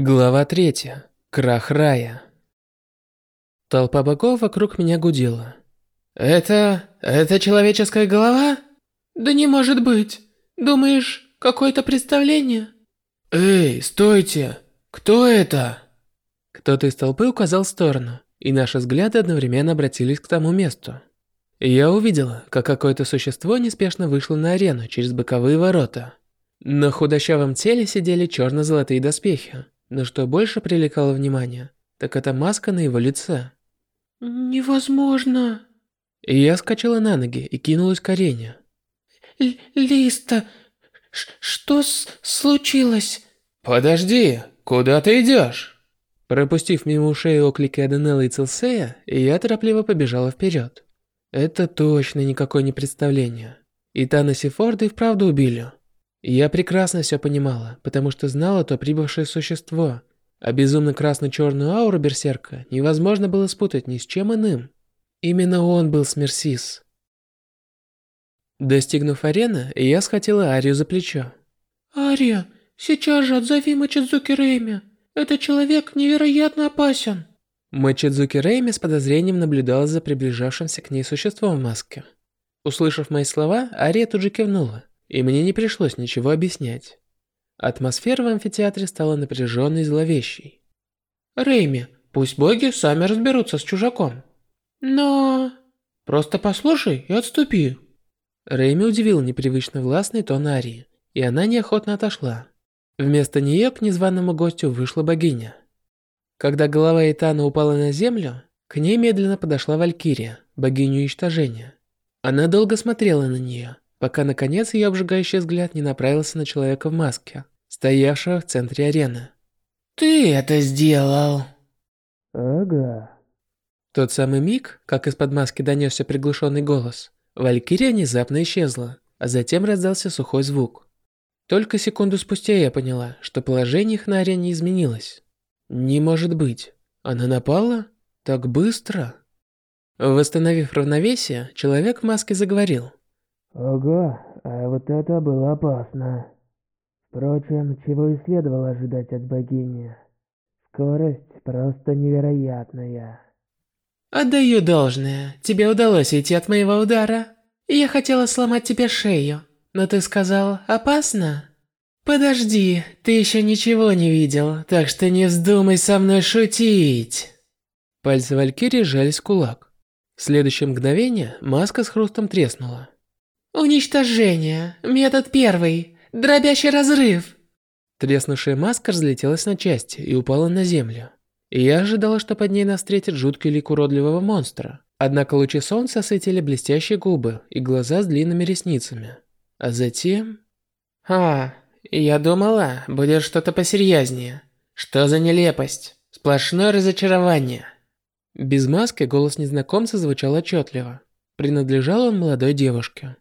Глава третья. Крах рая. Толпа богов вокруг меня гудела. «Это... это человеческая голова? Да не может быть. Думаешь, какое-то представление?» «Эй, стойте! Кто это?» Кто-то из толпы указал в сторону, и наши взгляды одновременно обратились к тому месту. Я увидела, как какое-то существо неспешно вышло на арену через боковые ворота. На худощавом теле сидели черно-золотые доспехи, но что больше привлекало внимание, так это маска на его лице. «Невозможно!» И я скачала на ноги и кинулась к арене. Л «Листа, что случилось?» «Подожди, куда ты идешь?» Пропустив мимо ушей оклики Аденелла и Целсея, я торопливо побежала вперед. Это точно никакое не представление. И Танос и Форда и вправду убили. Я прекрасно все понимала, потому что знала то прибывшее существо, а безумно красно-черную ауру Берсерка невозможно было спутать ни с чем иным. Именно он был Смерсис. Достигнув арены, я схватила Арию за плечо. «Ария, сейчас же отзови Мачидзуки Рейми. Этот человек невероятно опасен». Мачидзуки Рейми с подозрением наблюдала за приближавшимся к ней существом в маске. Услышав мои слова, Ария тут же кивнула и мне не пришлось ничего объяснять. Атмосфера в амфитеатре стала напряженной и зловещей. «Рейми, пусть боги сами разберутся с чужаком». «Но...» «Просто послушай и отступи». Рейми удивил непривычно властный тон Арии, и она неохотно отошла. Вместо нее к незваному гостю вышла богиня. Когда голова Итана упала на землю, к ней медленно подошла Валькирия, богиня уничтожения. Она долго смотрела на нее, пока наконец ее обжигающий взгляд не направился на человека в маске, стоявшего в центре арены. «Ты это сделал!» «Ага». Тот самый миг, как из-под маски донесся приглушенный голос, Валькирия внезапно исчезла, а затем раздался сухой звук. Только секунду спустя я поняла, что положение их на арене изменилось. Не может быть. Она напала? Так быстро? Восстановив равновесие, человек в маске заговорил. Ого, а вот это было опасно. Впрочем, чего и следовало ожидать от богини. Скорость просто невероятная. Отдаю должное, тебе удалось уйти от моего удара. Я хотела сломать тебе шею, но ты сказал «опасно». Подожди, ты еще ничего не видел, так что не вздумай со мной шутить. Пальцы Валькирии сжались в кулак. В следующее мгновение маска с хрустом треснула. Уничтожение. Метод первый. Дробящий разрыв. Треснувшая маска разлетелась на части и упала на землю. Я ожидала, что под ней нас встретит жуткий лик уродливого монстра. Однако лучи солнца осветили блестящие губы и глаза с длинными ресницами. А затем... А, я думала, будет что-то посерьезнее. Что за нелепость? Сплошное разочарование. Без маски голос незнакомца звучал отчетливо. Принадлежал он молодой девушке.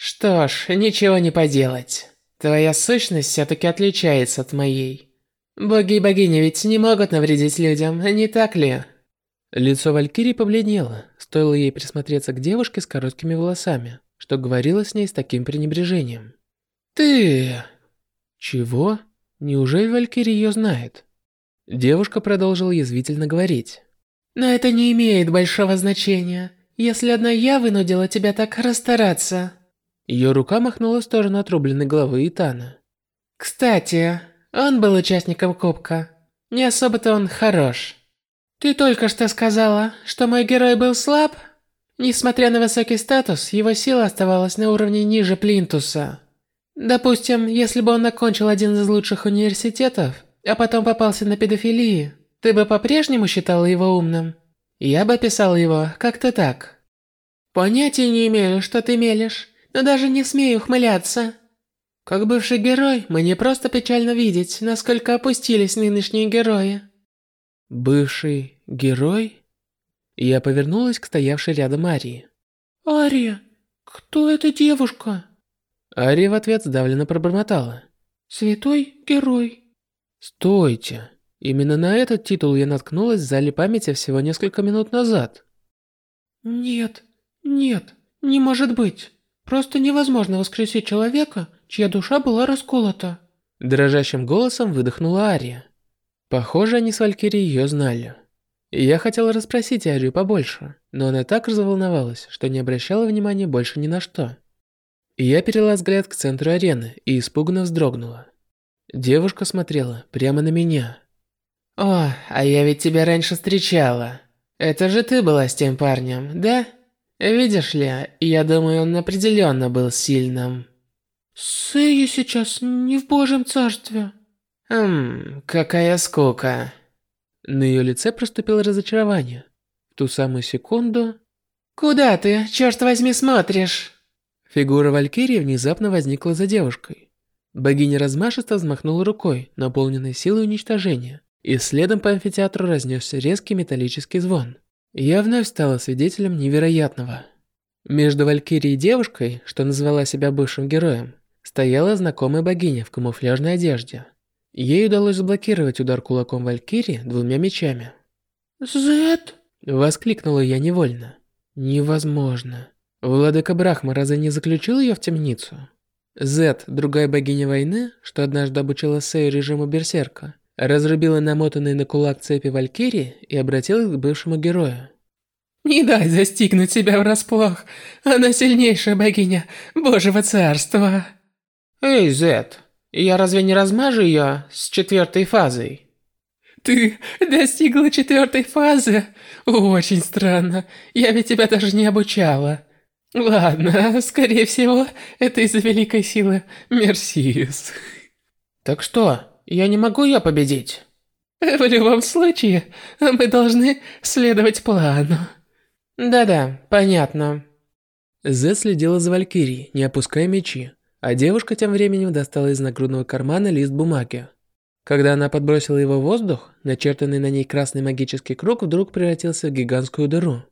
Что ж, ничего не поделать. Твоя сущность все-таки отличается от моей. Боги и богини ведь не могут навредить людям, не так ли? Лицо Валькирии побледнело, стоило ей присмотреться к девушке с короткими волосами, что говорила с ней с таким пренебрежением. «Ты...» «Чего? Неужели Валькирия ее знает?» Девушка продолжила язвительно говорить. «Но это не имеет большого значения, если одна я вынудила тебя так расстараться». Ее рука махнула в сторону отрубленной головы Итана. «Кстати, он был участником Кубка. Не особо-то он хорош. Ты только что сказала, что мой герой был слаб? Несмотря на высокий статус, его сила оставалась на уровне ниже Плинтуса. Допустим, если бы он окончил один из лучших университетов, а потом попался на педофилии, ты бы по-прежнему считала его умным? Я бы описал его как-то так. Понятия не имею, что ты мелешь но даже не смею ухмыляться. Как бывший герой, мне просто печально видеть, насколько опустились нынешние герои. Бывший герой? Я повернулась к стоявшей рядом Арии. Ария, кто эта девушка? Ария в ответ сдавленно пробормотала. Святой герой. Стойте. Именно на этот титул я наткнулась в зале памяти всего несколько минут назад. Нет, нет, не может быть. Просто невозможно воскресить человека, чья душа была расколота. Дрожащим голосом выдохнула Ария. Похоже, они с Валькирией ее знали. И я хотел расспросить Арию побольше, но она так разволновалась, что не обращала внимания больше ни на что. И я перела взгляд к центру арены и испуганно вздрогнула. Девушка смотрела прямо на меня. «О, а я ведь тебя раньше встречала. Это же ты была с тем парнем, да? Видишь ли, я думаю, он определенно был сильным». Сэя сейчас не в божьем царстве. Хм, какая скука. На ее лице проступило разочарование. В ту самую секунду... «Куда ты, черт возьми, смотришь?» Фигура Валькирии внезапно возникла за девушкой. Богиня размашисто взмахнула рукой, наполненной силой уничтожения, и следом по амфитеатру разнесся резкий металлический звон. Я вновь стала свидетелем невероятного. Между Валькирией и девушкой, что назвала себя бывшим героем, стояла знакомая богиня в камуфляжной одежде. Ей удалось заблокировать удар кулаком Валькирии двумя мечами. «Зет!» – воскликнула я невольно. «Невозможно. Владыка Брахма разве не заключил ее в темницу?» Зет, другая богиня войны, что однажды обучила Сэй режиму Берсерка, разрубила намотанные на кулак цепи Валькирии и обратилась к бывшему герою. «Не дай застигнуть себя врасплох. Она сильнейшая богиня Божьего царства». «Эй, Зет, я разве не размажу ее с четвертой фазой?» «Ты достигла четвертой фазы? Очень странно. Я ведь тебя даже не обучала. Ладно, скорее всего, это из-за великой силы Мерсиус». «Так что, я не могу ее победить?» «В любом случае, мы должны следовать плану». «Да-да, понятно». Зет следила за Валькирией, не опуская мечи. А девушка тем временем достала из нагрудного кармана лист бумаги. Когда она подбросила его в воздух, начертанный на ней красный магический круг вдруг превратился в гигантскую дыру.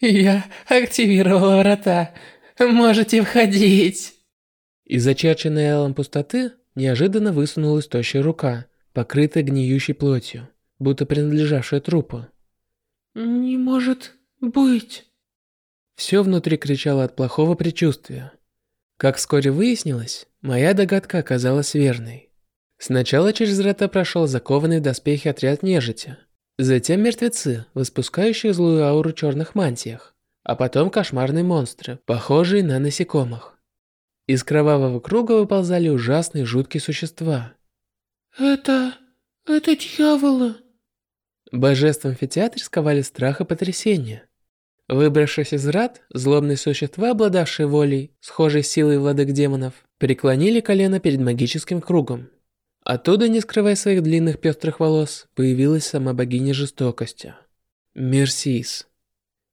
«Я активировала врата. Можете входить!» Из зачерченной элом пустоты неожиданно высунулась тощая рука, покрытая гниющей плотью, будто принадлежавшая трупу. «Не может быть!» Все внутри кричало от плохого предчувствия. Как вскоре выяснилось, моя догадка оказалась верной. Сначала через врата прошел закованный в доспехи отряд нежити, затем мертвецы, выспускающие злую ауру черных мантиях, а потом кошмарные монстры, похожие на насекомых. Из кровавого круга выползали ужасные жуткие существа. «Это... это дьяволы!» Божества амфитеатре сковали страх и потрясение. Выбравшись из рад, злобные существа, обладавшие волей, схожей силой владык демонов, преклонили колено перед магическим кругом. Оттуда, не скрывая своих длинных пестрых волос, появилась сама богиня жестокости. Мерсис.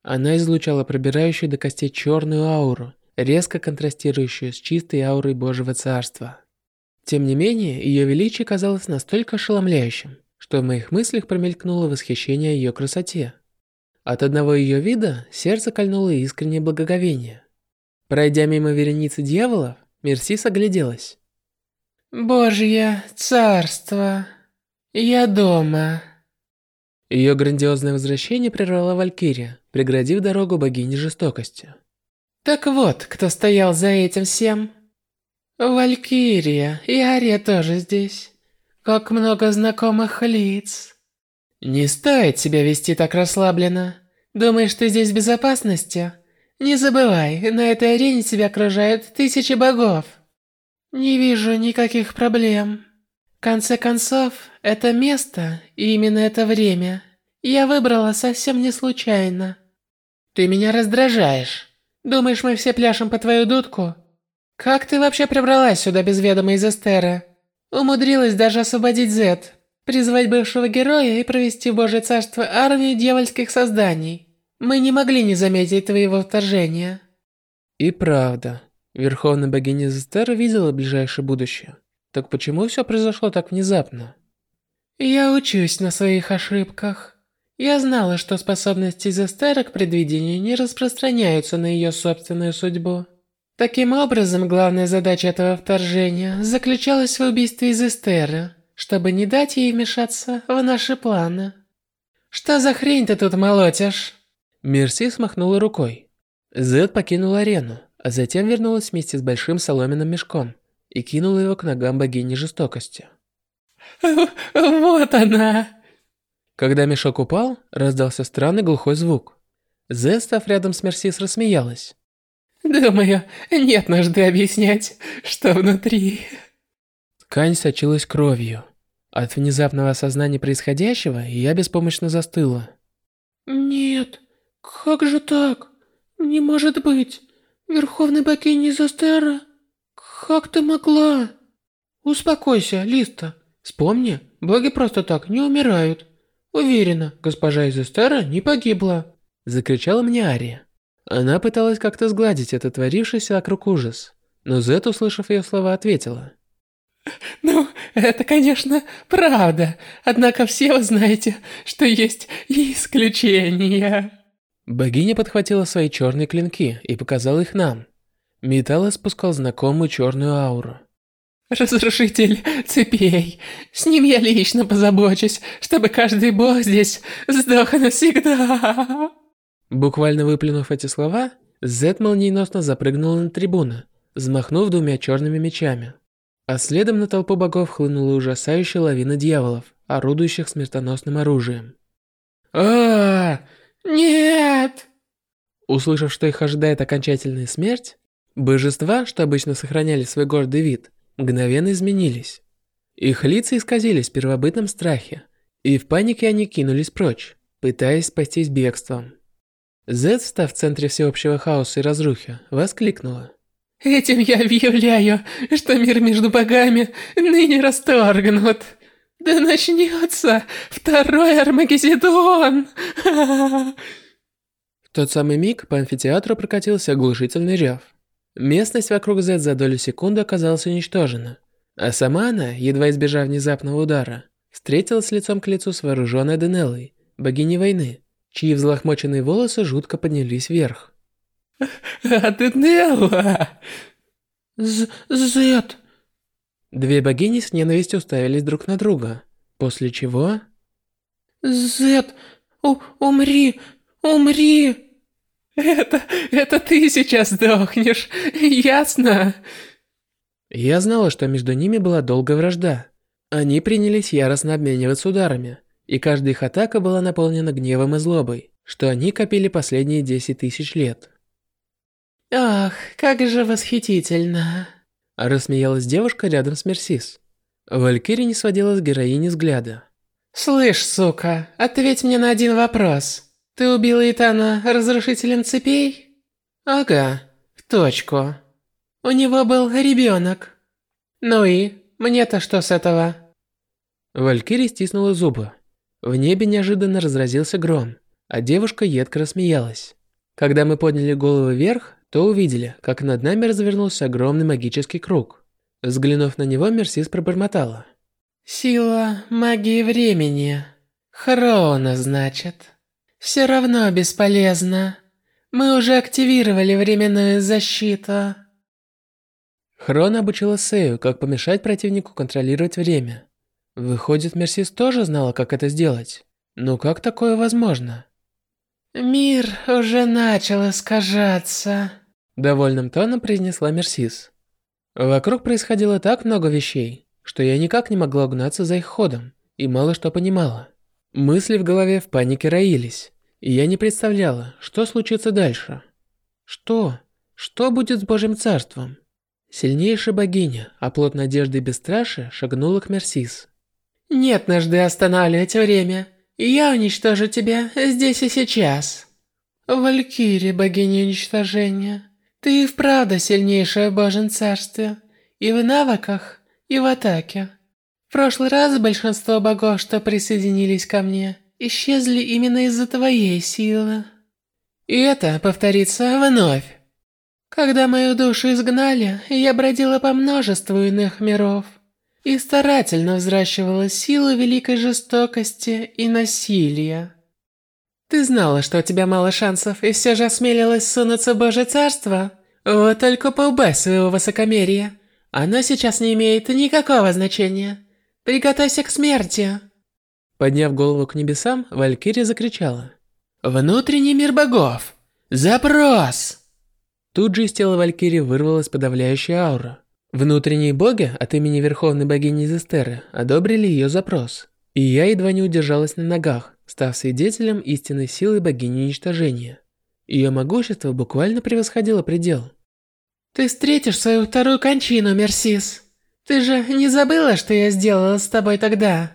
Она излучала пробирающую до костей черную ауру, резко контрастирующую с чистой аурой Божьего Царства. Тем не менее, ее величие казалось настолько ошеломляющим, что в моих мыслях промелькнуло восхищение ее красоте. От одного ее вида сердце кольнуло искреннее благоговение. Пройдя мимо вереницы дьяволов, Мерсис огляделась. «Божье царство, я дома». Ее грандиозное возвращение прервала Валькирия, преградив дорогу богине жестокости. «Так вот, кто стоял за этим всем?» «Валькирия, и Ария тоже здесь. Как много знакомых лиц». «Не стоит себя вести так расслабленно. Думаешь, ты здесь в безопасности? Не забывай, на этой арене тебя окружают тысячи богов». «Не вижу никаких проблем. В конце концов, это место и именно это время я выбрала совсем не случайно». «Ты меня раздражаешь. Думаешь, мы все пляшем по твою дудку? Как ты вообще прибралась сюда без ведома из Эстеры? Умудрилась даже освободить Зет, Призвать бывшего героя и провести в Божье Царство армию дьявольских созданий. Мы не могли не заметить твоего вторжения. И правда. Верховная богиня Зестера видела ближайшее будущее. Так почему все произошло так внезапно? Я учусь на своих ошибках. Я знала, что способности Зестера к предвидению не распространяются на ее собственную судьбу. Таким образом, главная задача этого вторжения заключалась в убийстве Зестеры чтобы не дать ей вмешаться в наши планы. Что за хрень ты тут молотишь? Мерси смахнула рукой. Зед покинула арену, а затем вернулась вместе с большим соломенным мешком и кинула его к ногам богини жестокости. Вот она. Когда мешок упал, раздался странный глухой звук. Зе, став рядом с Мерсис, рассмеялась. Думаю, нет нужды объяснять, что внутри. Ткань сочилась кровью. От внезапного осознания происходящего я беспомощно застыла. Нет, как же так? Не может быть. Верховный богиня Застера? Как ты могла? Успокойся, Листа. Вспомни, боги просто так не умирают. Уверена, госпожа Изестера не погибла. Закричала мне Ария. Она пыталась как-то сгладить этот творившийся вокруг ужас. Но Зет, услышав ее слова, ответила. Ну, это, конечно, правда. Однако все вы знаете, что есть исключения. Богиня подхватила свои черные клинки и показала их нам. Металл испускал знакомую черную ауру. Разрушитель цепей. С ним я лично позабочусь, чтобы каждый бог здесь сдох навсегда. Буквально выплюнув эти слова, Зет молниеносно запрыгнула на трибуну, взмахнув двумя черными мечами. А следом на толпу богов хлынула ужасающая лавина дьяволов, орудующих смертоносным оружием. а, Нет! Услышав, что их ожидает окончательная смерть, божества, что обычно сохраняли свой гордый вид, мгновенно изменились. Их лица исказились в первобытном страхе, и в панике они кинулись прочь, пытаясь спастись бегством. Зет, став в центре всеобщего хаоса и разрухи, воскликнула. Этим я объявляю, что мир между богами ныне расторгнут. Да начнется второй Армагеддон! В тот самый миг по амфитеатру прокатился оглушительный рев. Местность вокруг Зет за долю секунды оказалась уничтожена, а сама она, едва избежав внезапного удара, встретилась лицом к лицу с вооруженной Денеллой, богиней войны, чьи взлохмоченные волосы жутко поднялись вверх. Аденелла! Зет! Две богини с ненавистью уставились друг на друга, после чего... Зет, у умри, умри! Это, это ты сейчас сдохнешь, ясно? Я знала, что между ними была долгая вражда. Они принялись яростно обмениваться ударами, и каждая их атака была наполнена гневом и злобой, что они копили последние 10 тысяч лет. «Ах, как же восхитительно!» Рассмеялась девушка рядом с Мерсис. Валькири не сводила с героини взгляда. «Слышь, сука, ответь мне на один вопрос. Ты убила Итана разрушителем цепей?» «Ага, в точку. У него был ребенок. Ну и, мне-то что с этого?» Валькири стиснула зубы. В небе неожиданно разразился гром, а девушка едко рассмеялась. Когда мы подняли головы вверх, то увидели, как над нами развернулся огромный магический круг. Взглянув на него, Мерсис пробормотала. «Сила магии времени. Хрона, значит. Все равно бесполезно. Мы уже активировали временную защиту». Хрона обучила Сею, как помешать противнику контролировать время. Выходит, Мерсис тоже знала, как это сделать. Но как такое возможно? «Мир уже начал искажаться», Довольным тоном произнесла Мерсис. Вокруг происходило так много вещей, что я никак не могла угнаться за их ходом и мало что понимала. Мысли в голове в панике роились, и я не представляла, что случится дальше. Что? Что будет с Божьим Царством? Сильнейшая богиня, оплот надежды и бесстрашия, шагнула к Мерсис. «Нет нужды останавливать время. Я уничтожу тебя здесь и сейчас». Валькирия, богиня уничтожения. Ты и вправду сильнейшая в Божьем Царстве. И в навыках, и в атаке. В прошлый раз большинство богов, что присоединились ко мне, исчезли именно из-за твоей силы. И это повторится вновь. Когда мою душу изгнали, я бродила по множеству иных миров и старательно взращивала силу великой жестокости и насилия. Ты знала, что у тебя мало шансов, и все же осмелилась сунуться в Божье Царство? Вот только поубавь своего высокомерия. Оно сейчас не имеет никакого значения. Приготовься к смерти. Подняв голову к небесам, Валькирия закричала. «Внутренний мир богов! Запрос!» Тут же из тела Валькирии вырвалась подавляющая аура, Внутренние боги от имени Верховной Богини Зестеры одобрили ее запрос, и я едва не удержалась на ногах, став свидетелем истинной силы богини уничтожения. Ее могущество буквально превосходило предел. «Ты встретишь свою вторую кончину, Мерсис. Ты же не забыла, что я сделала с тобой тогда?»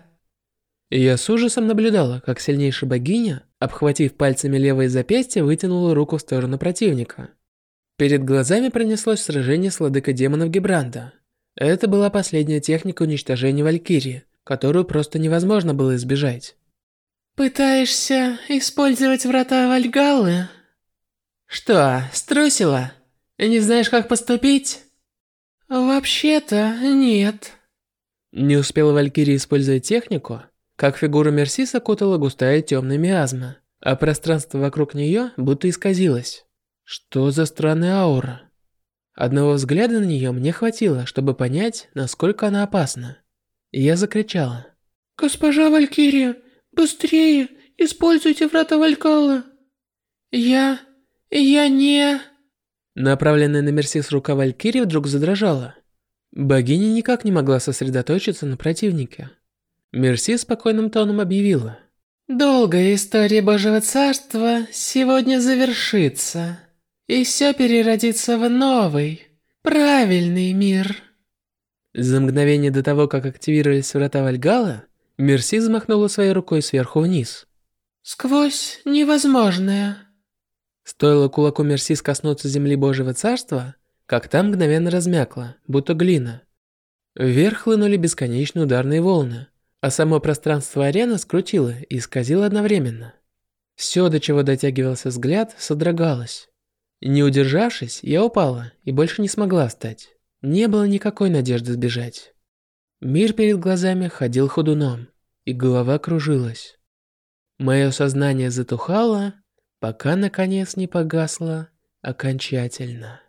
Я с ужасом наблюдала, как сильнейшая богиня, обхватив пальцами левое запястье, вытянула руку в сторону противника. Перед глазами пронеслось сражение с владыкой демонов Гибранда. Это была последняя техника уничтожения Валькирии, которую просто невозможно было избежать. «Пытаешься использовать врата Вальгаллы?» «Что, струсила? Не знаешь, как поступить?» «Вообще-то нет». Не успела Валькирия использовать технику, как фигура Мерсис окутала густая темная миазма, а пространство вокруг нее будто исказилось. Что за странная аура? Одного взгляда на нее мне хватило, чтобы понять, насколько она опасна. Я закричала. «Госпожа Валькирия, быстрее! Используйте врата Валькалы!» «Я... я не...» Направленная на Мерсис рука Валькирии вдруг задрожала. Богиня никак не могла сосредоточиться на противнике. Мерси спокойным тоном объявила. «Долгая история Божьего Царства сегодня завершится, и все переродится в новый, правильный мир». За мгновение до того, как активировались врата Вальгала, Мерси взмахнула своей рукой сверху вниз. «Сквозь невозможное». Стоило кулаку Мерси коснуться земли Божьего Царства, как там мгновенно размякло, будто глина. Вверх хлынули бесконечные ударные волны, а само пространство арены скрутило и исказило одновременно. Все, до чего дотягивался взгляд, содрогалось. Не удержавшись, я упала и больше не смогла встать. Не было никакой надежды сбежать. Мир перед глазами ходил ходуном, и голова кружилась. Мое сознание затухало, пока наконец не погасло окончательно.